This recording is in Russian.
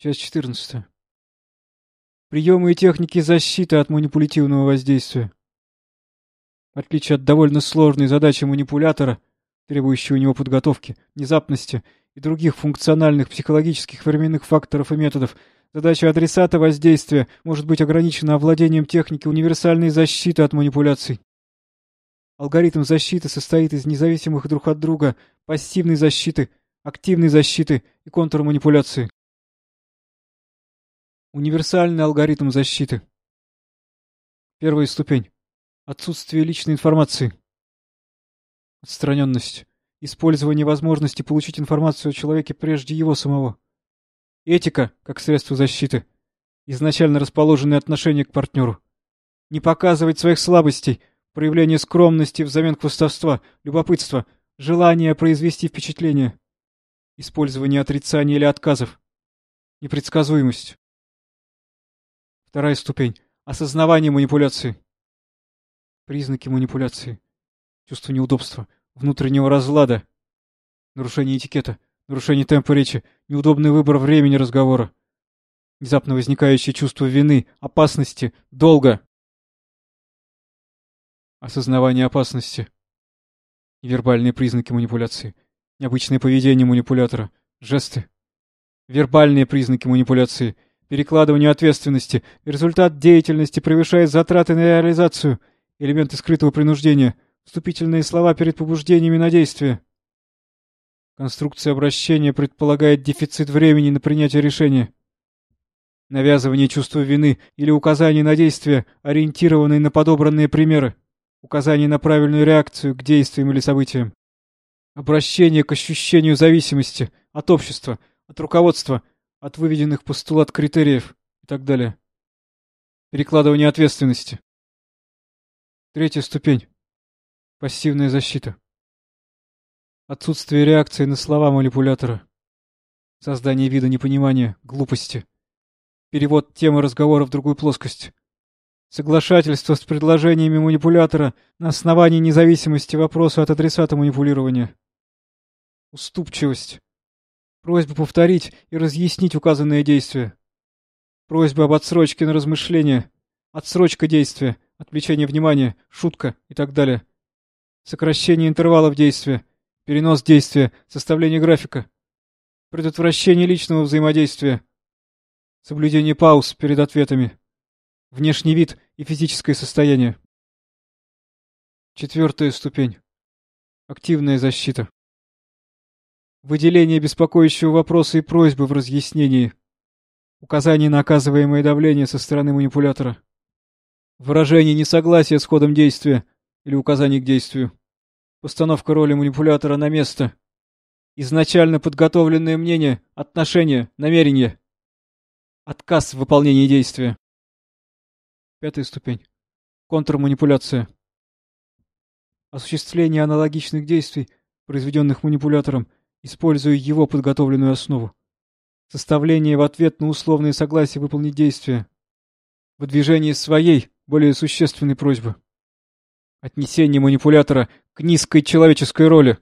Часть 14. Приемы и техники защиты от манипулятивного воздействия. В отличие от довольно сложной задачи манипулятора, требующей у него подготовки, внезапности и других функциональных психологических временных факторов и методов, задача адресата воздействия может быть ограничена овладением техники универсальной защиты от манипуляций. Алгоритм защиты состоит из независимых друг от друга пассивной защиты, активной защиты и контрманипуляции. Универсальный алгоритм защиты. Первая ступень. Отсутствие личной информации. Отстраненность. Использование возможности получить информацию о человеке прежде его самого. Этика, как средство защиты. Изначально расположенное отношение к партнеру. Не показывать своих слабостей, проявление скромности взамен хвостовства, любопытства, желание произвести впечатление. Использование отрицания или отказов. Непредсказуемость. Вторая ступень. Осознавание манипуляции. Признаки манипуляции. Чувство неудобства, внутреннего разлада. Нарушение этикета, нарушение темпа речи, неудобный выбор времени разговора. Внезапно возникающее чувство вины, опасности, долга. Осознавание опасности. Вербальные признаки манипуляции. Необычное поведение манипулятора. Жесты. Вербальные признаки манипуляции — перекладыванию ответственности. Результат деятельности превышает затраты на реализацию. Элементы скрытого принуждения. Вступительные слова перед побуждениями на действие. Конструкция обращения предполагает дефицит времени на принятие решения. Навязывание чувства вины или указание на действия, ориентированные на подобранные примеры. Указание на правильную реакцию к действиям или событиям. Обращение к ощущению зависимости от общества, от руководства, от выведенных постулат критериев и так далее. Перекладывание ответственности. Третья ступень. Пассивная защита. Отсутствие реакции на слова манипулятора. Создание вида непонимания, глупости. Перевод темы разговора в другую плоскость. Соглашательство с предложениями манипулятора на основании независимости вопроса от адресата манипулирования. Уступчивость. Просьба повторить и разъяснить указанные действия. Просьба об отсрочке на размышление. Отсрочка действия, отвлечение внимания, шутка и так далее. Сокращение интервалов действия, перенос действия, составление графика. Предотвращение личного взаимодействия. Соблюдение пауз перед ответами. Внешний вид и физическое состояние. Четвертая ступень. Активная защита. Выделение беспокоящего вопроса и просьбы в разъяснении. Указание на оказываемое давление со стороны манипулятора. Выражение несогласия с ходом действия или указание к действию. Постановка роли манипулятора на место. Изначально подготовленное мнение, отношение, намерение. Отказ в выполнении действия. Пятая ступень. Контрманипуляция. Осуществление аналогичных действий, произведенных манипулятором, используя его подготовленную основу. Составление в ответ на условное согласие выполнить действие. Выдвижение своей, более существенной просьбы. Отнесение манипулятора к низкой человеческой роли.